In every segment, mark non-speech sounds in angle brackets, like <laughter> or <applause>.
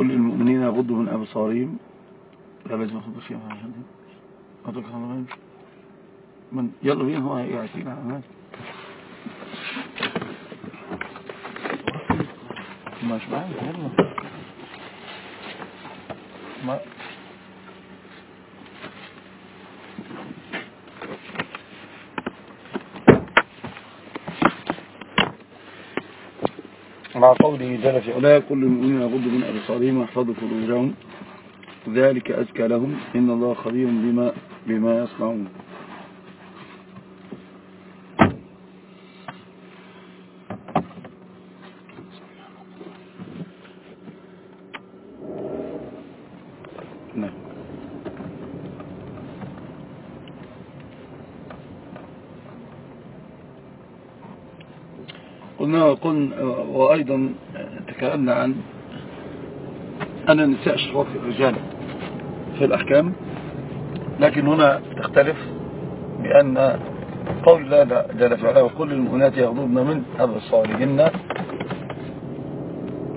قل للمؤمنين يغضوا من أبصارهم. لا لازم أخذ بخير عشان أترك على من يلا بينا هو يعطينا عمال مش معايا يلا. ما مع قوله جل في علاه كل المؤمنين يغض من أبصارهم ويحفظوا فروجهم ذلك أزكى لهم إن الله خبير بما, بما يصنعون. قلنا وقلنا وأيضا تكلمنا عن أن النساء أشرف في الرجال في الأحكام لكن هنا تختلف بأن قول لا لا جل فعلا وكل المؤنات يغضبن من أبصارهن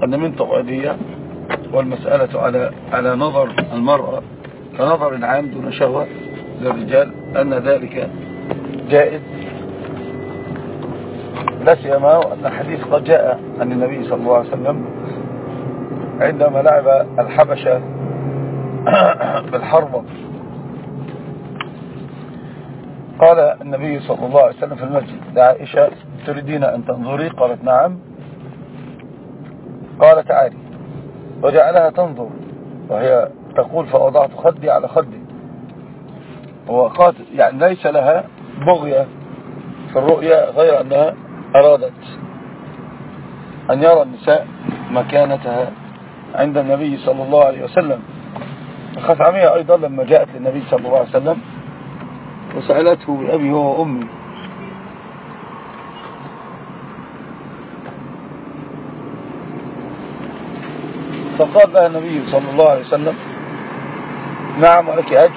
أن من طوالية والمسألة على على نظر المرأة كنظر عام دون شهوة للرجال أن ذلك جائد لا سيما أن الحديث قد جاء عن النبي صلى الله عليه وسلم عندما لعب الحبشة <coughs> بالحرب. قال النبي صلى الله عليه وسلم في المسجد لعائشة تريدين أن تنظري؟ قالت نعم. قال تعالي. وجعلها تنظر وهي تقول فوضعت خدي على خدي. وقالت يعني ليس لها بغية في الرؤية غير أنها أرادت أن يرى النساء مكانتها عند النبي صلى الله عليه وسلم. الخثعمية أيضا لما جاءت للنبي صلى الله عليه وسلم وسألته بأبي هو وأمي. فقال لها النبي صلى الله عليه وسلم نعم ولك أجل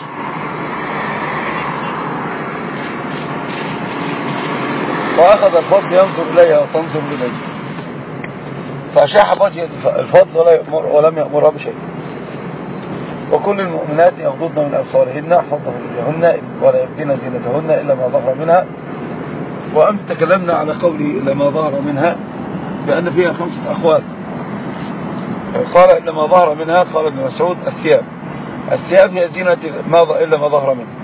وأخذ الفضل ينظر إليها وتنظر إليه فأشاح بجي الفضل ولا يأمر ولم يأمرها بشيء. وكل المؤمنات يغضضن من أبصارهن حفظن لهن ولا يبدين زينتهن إلا ما ظهر منها. وأم تكلمنا على قولي إلا ما ظهر منها بأن فيها خمسة أخوات. قال إلا ما ظهر منها قال ابن مسعود الثياب. الثياب هي زينة ما إلا ما ظهر منها.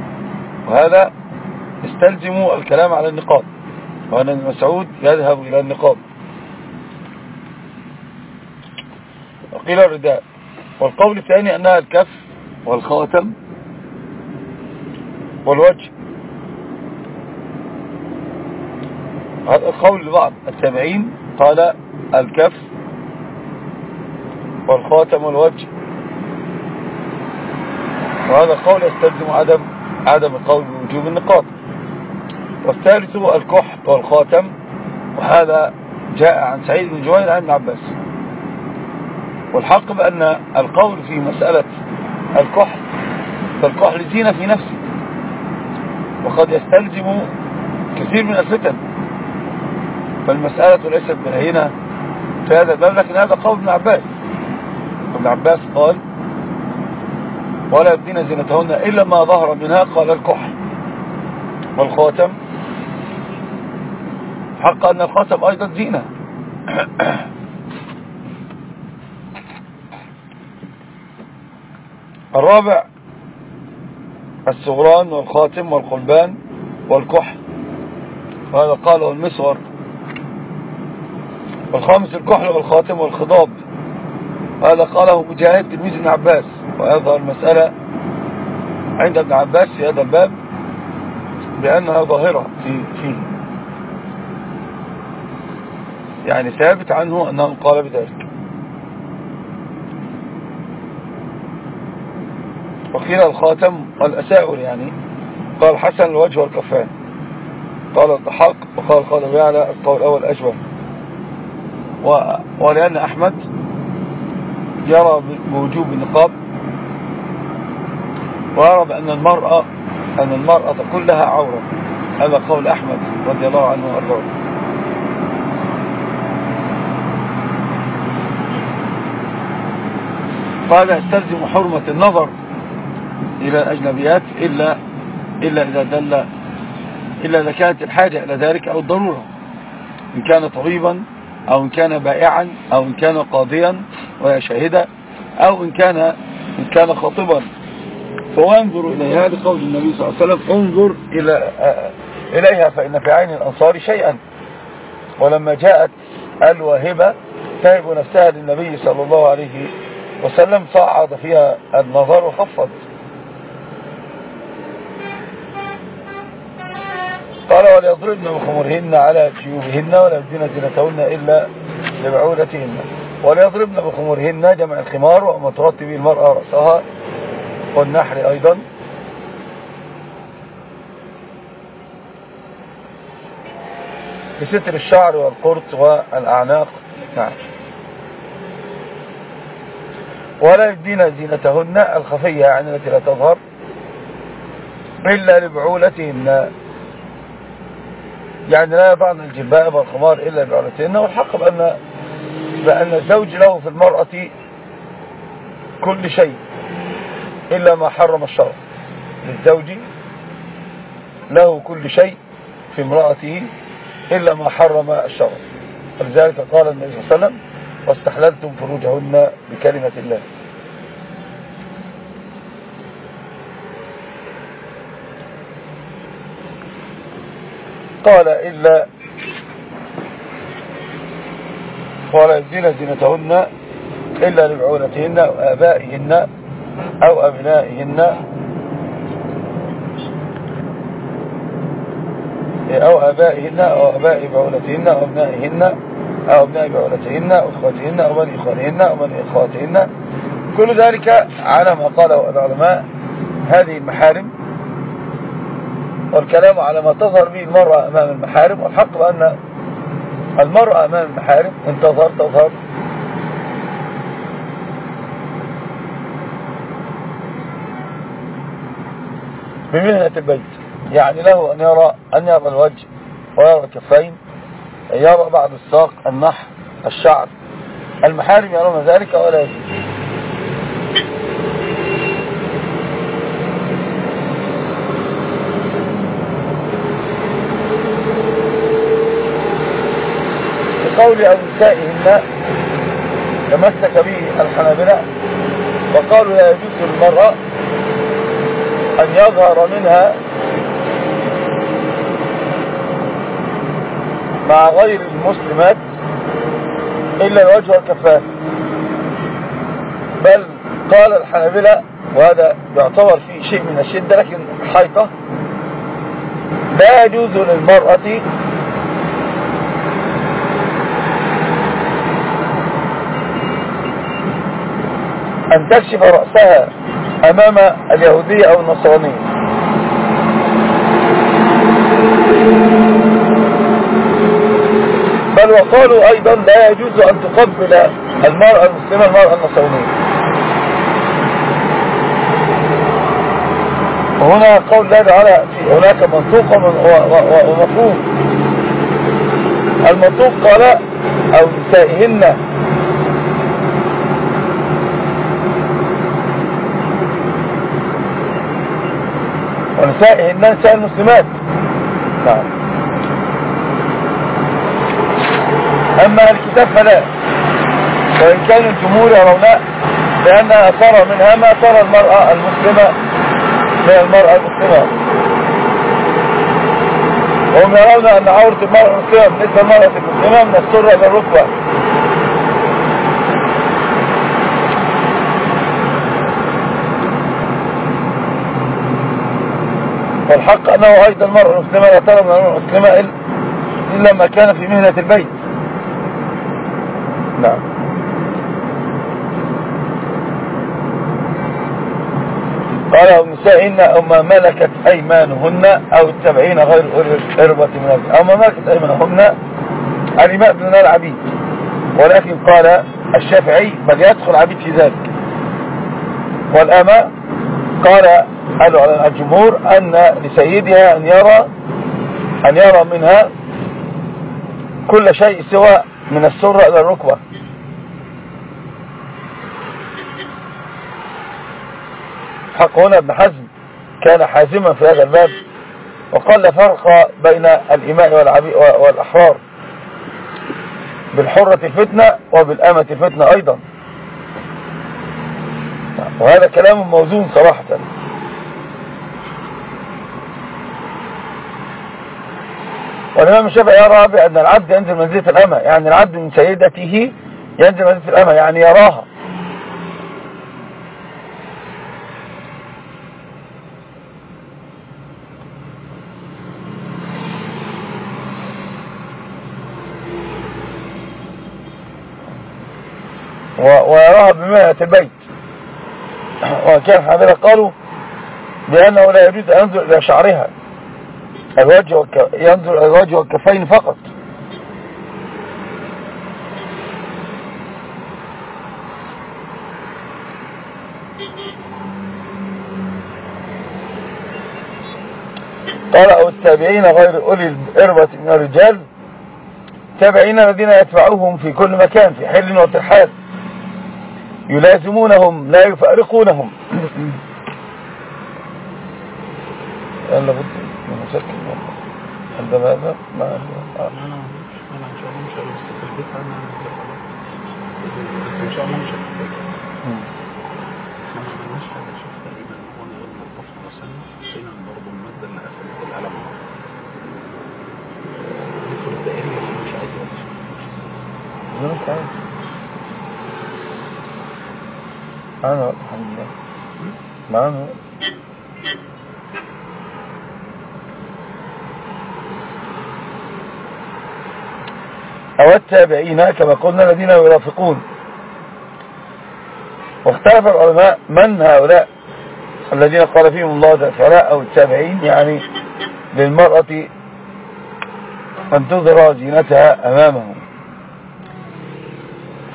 وهذا استلزموا الكلام على النقاط. وأن ابن مسعود يذهب إلى النقاب. وقيل الرداء. والقول الثاني أنها الكف والخاتم. والوجه. هذا القول لبعض التابعين قال الكف والخاتم والوجه. وهذا القول يستلزم عدم عدم القول بوجوب النقاط والثالث الكح والخاتم وهذا جاء عن سعيد بن جويل عن عباس. والحق بأن القول في مسألة الكحل فالكحل زينة في نفسه وقد يستلزم كثير من الفتن. فالمسألة ليست بالهينة في هذا الباب لكن هذا قول ابن عباس. ابن عباس قال ولا يبدين زينتهن إلا ما ظهر منها قال الكحل والخاتم حق ان الخصب سب آج تک الرابع الصغران والخاتم والقلبان والكحل. هذا قاله المصغر. والخامس الكحل والخاتم والخضاب. هذا قاله مجاهد تلميذ ابن عباس. ويظهر المسألة عند ابن عباس في هذا الباب بأنها ظاهرة فيه. يعني ثابت عنه أنه قال بذلك. وقيل الخاتم الأساؤل يعني. قال حسن الوجه والكفان. قال الضحاق وقال قال يعلى القول الأول أجوى ولأن أحمد يرى بوجوب النقاب. ويرى بأن المرأة أن المرأة كلها عورة. هذا قول أحمد رضي الله عنه وأرضاه. فهذا يستلزم حرمة النظر إلى الأجنبيات إلا, إلا إذا دل إلا إذا كانت الحاجة إلى ذلك أو الضرورة. إن كان طبيبا أو إن كان بائعا أو إن كان قاضيا ويشهد أو إن كان, إن كان خطبا فهو ينظر إليها لقول النبي صلى الله عليه وسلم. انظر إلى إليها فإن في عين الأنصار شيئا. ولما جاءت الوهبة تهب نفسها للنبي صلى الله عليه وسلم وسلم صعد فيها النظر وخفض. قال وليضربن بخمرهن على جيوبهن ولا يبدين زينتهن إلا لبعولتهن. وليضربن بخمرهن جمع الخمار وما تغطي به المرأة رأسها والنحر أيضا. بستر الشعر والقرط والأعناق. نعم. ولا يبدين زينتهن الخفية يعني التي لا تظهر إلا لبعولتهن. يعني لا يضعن الجباب والخمار إلا لبعولتهن والحق بأن, بأن الزوج له في المرأة كل شيء إلا ما حرم الشرق للزوج له كل شيء في امرأته إلا ما حرم الشرق فلذلك قال النبي صلى الله عليه وسلم واستحللتم فروجهن بكلمة الله. قال إلا ولا يزين زينتهن إلا لبعونتهن أو آبائهن أو أبنائهن أو أبائهن أو أباء بعونتهن أو أبنائهن أبناء بأولتهن أخواتهن وبني إخوانهن وبني إخواتهن. كل ذلك على ما قاله العلماء هذه المحارم. والكلام على ما تظهر به المرأة أمام المحارم. والحق بأن المرأة أمام المحارم. إن تظهر تظهر بمهنة البيت يعني له أن يرى أن يرى الوجه ويرى الكفين. يرى بعض الساق النحر الشعر. المحارم يرون ذلك ولا يجب بقول أبو تمسك به الحنابلة وقالوا لا يجوز المرأة أن يظهر منها مع غير المسلمات إلا الوجه والكفان بل قال الحنابلة وهذا يعتبر فيه شيء من الشدة لكن حيطة لا يجوز للمرأة أن تكشف رأسها أمام اليهودية أو النصرانية. بل وقالوا أيضا لا يجوز أن تقبل المرأة المسلمة المرأة النصرانية وهنا قول الله تعالى هناك منطوق ومفهوم. المنطوق قال أو نسائهن. ونسائهن نساء المسلمات. نعم. أما الكتاب فلا. وإن كان الجمهور يرون لأنها صار منها ما ترى المرأة المسلمة من المرأة المسلمة. وهم يرون أن عورة المرأة المسلمة بالنسبة المرأة المسلمة من السرة إلى الركبة. فالحق أنه أيضا المرأة المسلمة لا ترى من المرأة المسلمة إلا ما كان في مهنة البيت. معاملہ قال النساء إن أم ملكت أيمانهن أو التبعين غير الإربة من الأرض أم ملكت أيمانهن؟ الإماء بن العبيد. ولكن قال الشافعي بل يدخل عبيد في ذلك. والاماء قال قالوا على الجمهور أن لسيدها أن يرى أن يرى منها كل شيء سوى من السرة إلى الركبة. الحق هنا ابن حزم. كان حازما في هذا الباب. وقال فرق بين الإماء والأحرار. بالحرة الفتنة وبالأمة الفتنة أيضا. وهذا كلام موزون صراحة. والإمام الشافعي يرى بأن العبد ينزل منزلة الأمة. يعني العبد من سيدته ينزل منزلة الأمة. يعني يراها. ويراها بمئة البيت وكان حميلة قالوا؟ بأنه لا يجوز أن ينظر إلى شعرها. الوجه والك... ينظر الوجه والكفين فقط. قال أو التابعين غير أولي الإربة من الرجال. تابعين الذين يتبعوهم في كل مكان في حل وترحال يلازمونهم لا يفارقونهم. لابد من مسكن عند ماذا ما أنا أنا إن ما أو التابعين كما قلنا الذين يرافقون. واختلف العلماء من هؤلاء الذين قال فيهم الله تعالى أو التابعين يعني للمرأة أن تظهر زينتها أمامهم.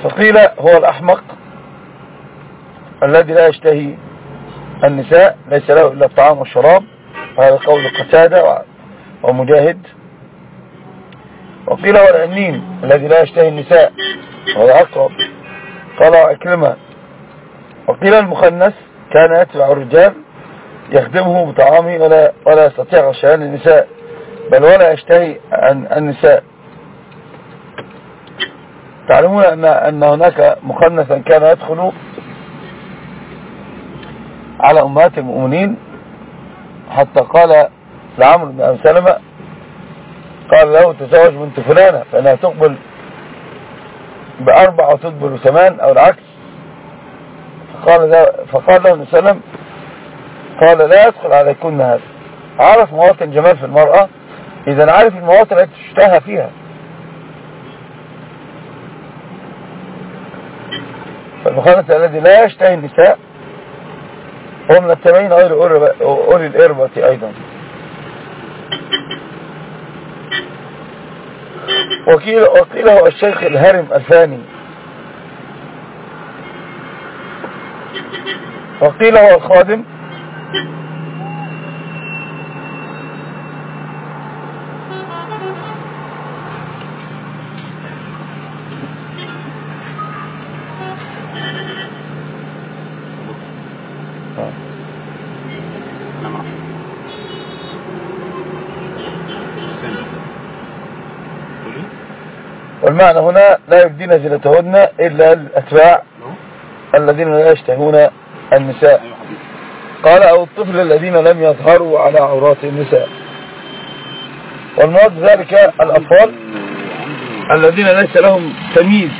فقيل هو الأحمق. الذي لا يشتهي النساء ليس له إلا الطعام والشراب وهذا قول القتادة ومجاهد. وقيل والعنين الذي لا يشتهي النساء وهو عقرب قال أكلمة وقيل المخنث كان يتبع الرجال يخدمه بطعامه ولا, ولا يستطيع غشيان النساء بل ولا يشتهي عن النساء. تعلمون أن, أن هناك مخنثا كان يدخل على أمهات المؤمنين حتى قال لعمر بن أبي سلمة قال له تزوج بنت فلانة فإنها تقبل بأربع وتدبر ثمان أو العكس. فقال, له فقال له سلم قال لا يدخل عليكن هذا. عرف مواطن جمال في المرأة إذا عرف المواطن التي تشتهى فيها. فالمخالة الذي لا يشتهي النساء ومن التابعين غير أولي الإربة أيضا وكيل وقيله الشيخ الهرم الثاني وقيله الخادم المعنى هنا لا يبدين زينتهن إلا الأتباع الذين لا يشتهون النساء. قال أو الطفل الذين لم يظهروا على عورات النساء. والمراد ذلك الأطفال الذين ليس لهم تمييز.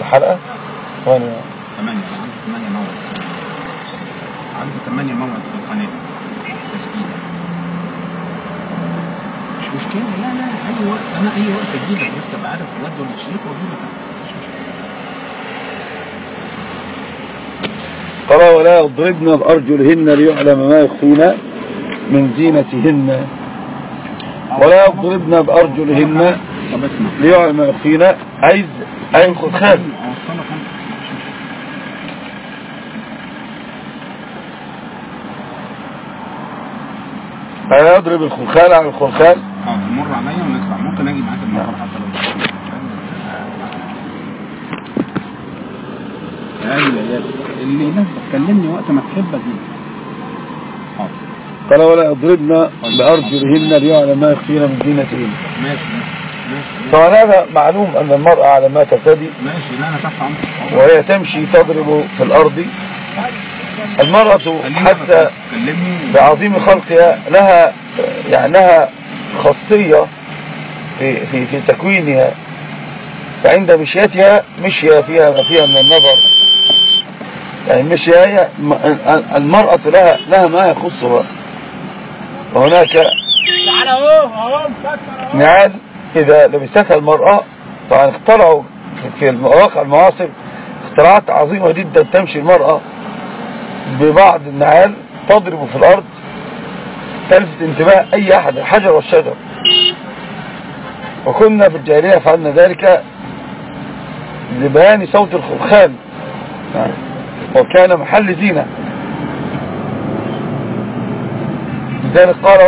الحلقة؟ وأنا ثمانية. ثمانية موت عنده ثمانية موعد في القناة. تسجيل. مش مشكلة؟ لا لا أي وقت أنا أي وقت اجيبك بس ابقى عارف الواد برضه المشرك واجيبك قال ولا يضربن بأرجلهن ليعلم ما يخفين من زينتهن. ولا يضربن بأرجلهن ليعلم ما يخفين عايز اي الخفاف هيضرب الخلخال على الخلخال مر عليا ونسمع ممكن أجي معاك المره حتى لو أيوه يا اللي الناس بتكلمني وقت ما تحب دي قال ولا اضربنا بأرجلهن ليعلم ما يخفينا من زينتهن. ماشي ماشي طبعا هذا معلوم أن المرأة على ما ترتدي ماشي لا أنا تحت وهي تمشي تضرب في الأرض. المرأة حتى بعظيم خلقها لها يعني لها خاصية في في في تكوينها فعند مشيتها مشي فيها ما فيها من النظر. يعني مشي هي المرأة لها لها ما يخصها. وهناك نعال إذا لبستها المرأة طبعا اخترعوا في الواقع المعاصر اختراعات عظيمة جدا تمشي المرأة ببعض النعال تضرب في الأرض تلفت انتباه أي أحد الحجر والشجر. وكنا في الجاهلية فعلنا ذلك لبيان صوت الخرخان. وكان محل زينة. لذلك قال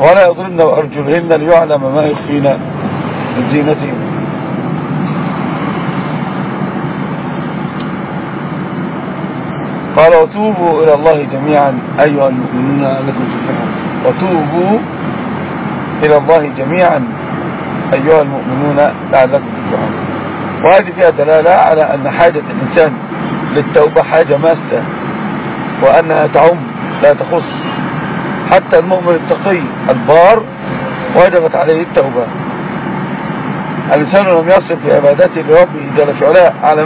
ولا يضربن وأرجلهن ليعلم ما يخفين من زينتهن قال وتوبوا إلى الله جميعا أيها المؤمنون لكم تفلحون وتوبوا إلى الله جميعا أيها المؤمنون لعلكم تفلحون. وهذه فيها دلالة على أن حاجة الإنسان للتوبة حاجة ماسة وأنها تعم لا تخص. حتى المؤمن التقي البار وجبت عليه التوبة. الإنسان لم يصف في عبادته لربه جل في علاه على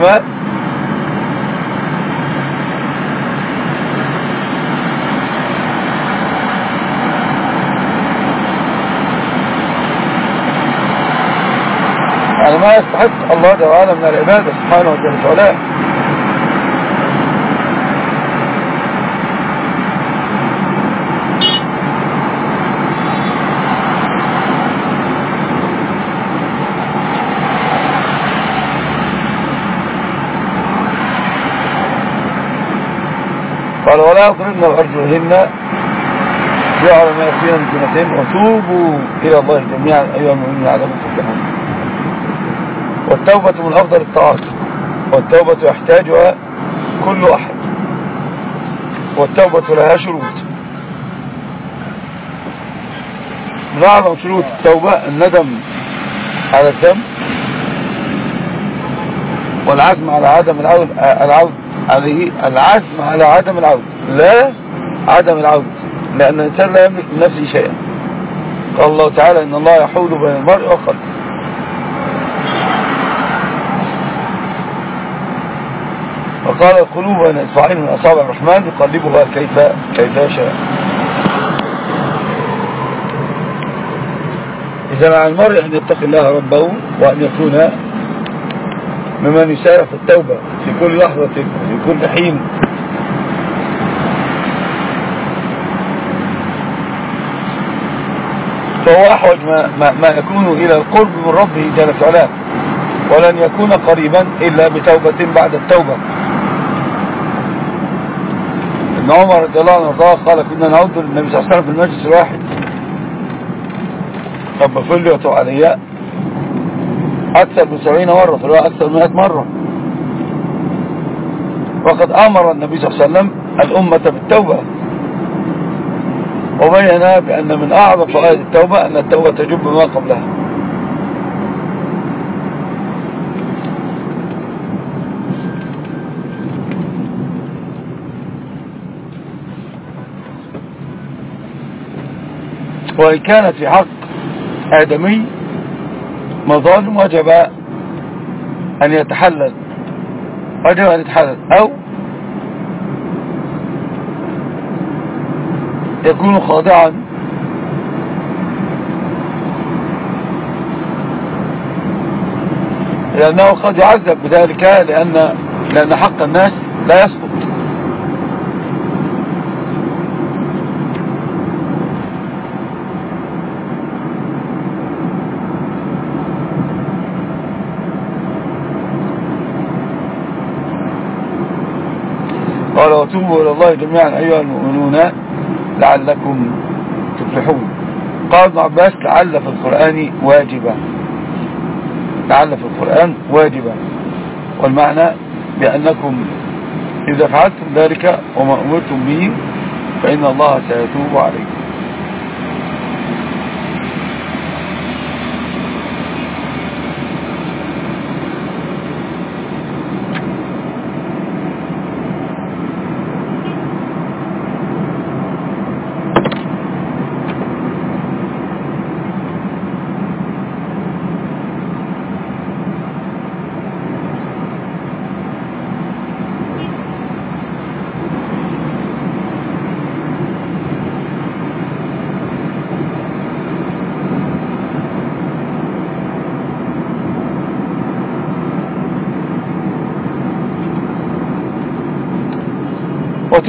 ما يستحق الله جل وعلا من العبادة سبحانه وتعالى قال ولا يضربن أرجلهن جعل ما يخلينا من جنتين وتوبوا إلى الله جميعا. أيها المؤمنين على مستقبلهم والتوبة من أفضل الطاعات والتوبة يحتاجها كل أحد والتوبة لها شروط. من أعظم شروط التوبة الندم على الذنب والعزم على عدم العود العود عليه العزم على عدم العود. لا عدم العود لأن الإنسان لا يملك من نفسه شيئا. قال الله تعالى إن الله يحول بين المرء وخلقه. وقال قلوبنا اصبعين من اصابع الرحمن يقلبها كيف كيف شاء إذا مع المرء أن يتقي الله ربه وأن يكون ممن يسارع في التوبة في كل لحظة في كل حين. فهو أحوج ما, ما, ما يكون إلى القرب من ربه جل وعلا ولن يكون قريبا إلا بتوبة بعد التوبة. ابن عمر رضي الله عنه قال كنا نعود للنبي صلى الله عليه وسلم في المجلس الواحد. طب فليت علياء أكثر من سبعين مرة فلوا أكثر من مئة مرة. وقد أمر النبي صلى الله عليه وسلم الأمة بالتوبة. وبينا بأن من أعظم فؤاد التوبة أن التوبة تجب ما قبلها. وإن كان في حق آدمي مظالم وجب أن يتحلل وجب أن يتحلل أو يكون خاضعا لأنه قد يعذب بذلك لأن, لأن حق الناس لا يسمع وتوبوا إلى الله جميعا أيها المؤمنون لعلكم تفلحون. قال ابن عباس لعل في القرآن واجبا. لعل في القرآن واجبا. والمعنى بأنكم إذا فعلتم ذلك وما أمرتم به فإن الله سيتوب عليكم.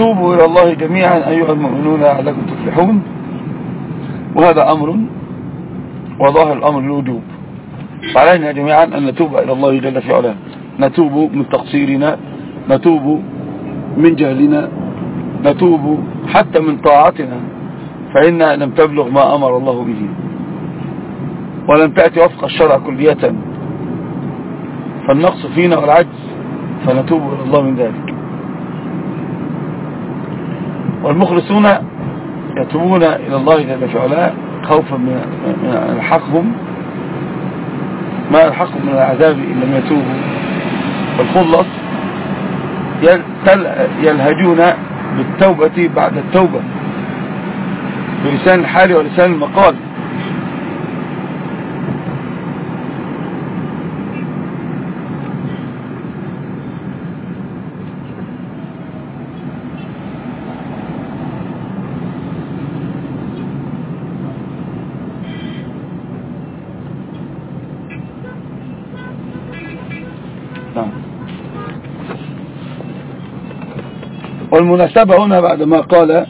وتوبوا إلى الله جميعا أيها المؤمنون لعلكم تفلحون. وهذا أمر وظاهر الأمر الوجوب فعلينا جميعا أن نتوب إلى الله جل في علام نتوب من تقصيرنا نتوب من جهلنا نتوب حتى من طاعتنا. فإنا لم تبلغ ما أمر الله به. ولم تأتي وفق الشرع كلية. فالنقص فينا والعجز. فنتوب إلى الله من ذلك. والمخلصون يتوبون إلى الله جل وعلا خوفا من الحقهم. ما الحقهم من العذاب إن لم يتوبوا. والخلص يلهجون بالتوبة بعد التوبة بلسان الحال ولسان المقال. والمناسبة هنا بعد ما قال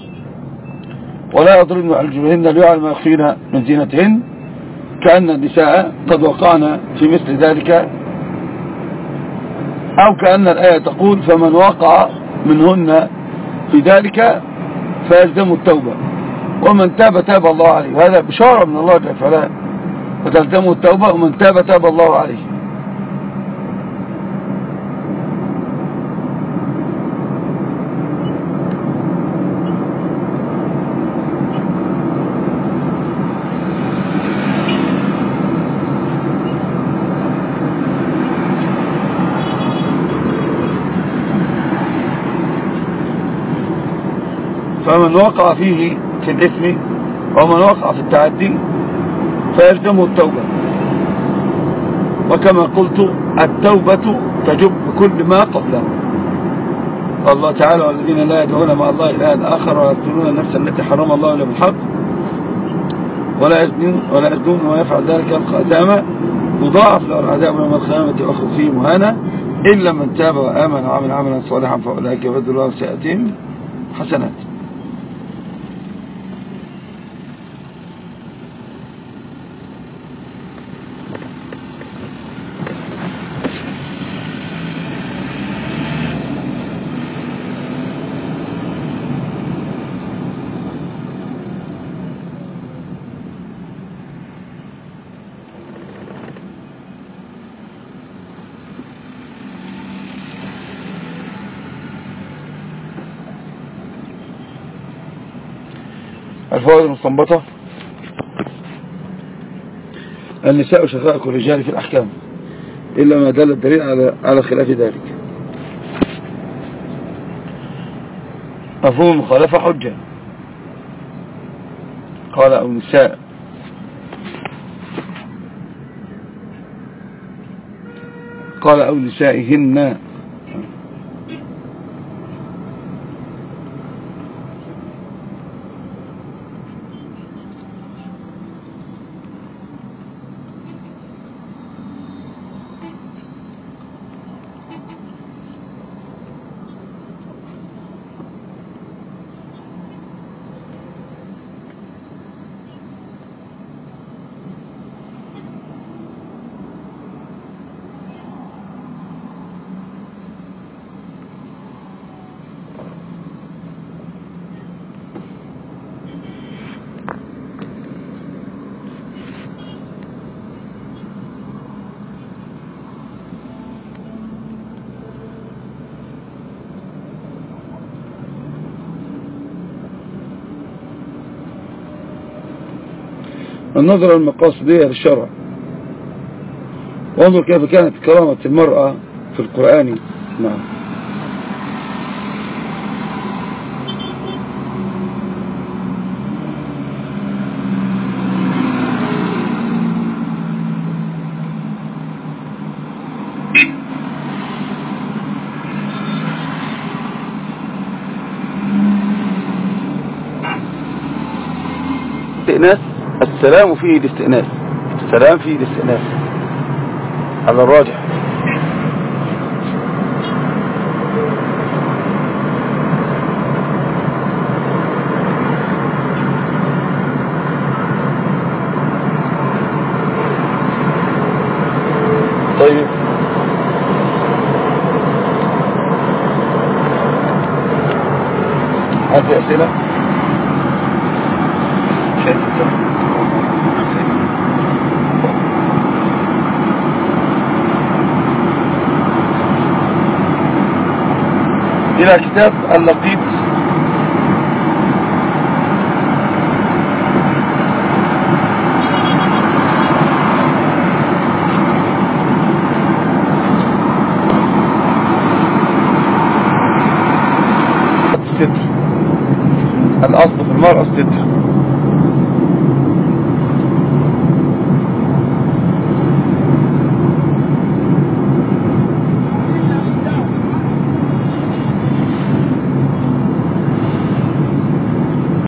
ولا يضربن على الجبهن ما يخفين من زينتهن كأن النساء قد وقعن في مثل ذلك. أو كأن الآية تقول فمن وقع منهن في ذلك فيلزم التوبة. ومن تاب تاب الله عليه. وهذا بشارة من الله جل فتلزم التوبة ومن تاب تاب الله عليه. ومنوقع فيه في الإثم ومنوقع في التعدي فيلزمه التوبة. وكما قلت التوبة تجب كل ما قبله. الله تعالى والذين لا يدعون مع الله إلها آخر ولا النفس التي حرم الله إلا بالحق ولا يزنون ولا يزنون ويفعل ذلك يلقى أثاما يضاعف له العذاب يوم القيامة وأخذ فيه مهانا إلا من تاب وآمن وعمل عملا صالحا فأولئك يبدل الله سيأتين حسنات. الفوائد المستنبطة. النساء شقائق الرجال في الأحكام إلا ما دل الدليل على على خلاف ذلك. أفهم المخالفة حجة. قال أو نساء قال أو نسائهن النظر المقاصدية للشرع وانظر كيف كانت كرامة المرأة في القرآن. نعم. السلام فيه الاستئناف السلام فيه الاستئناف على الراجح. طيب. هل في أسئلة؟ میرا کتاب اللطیف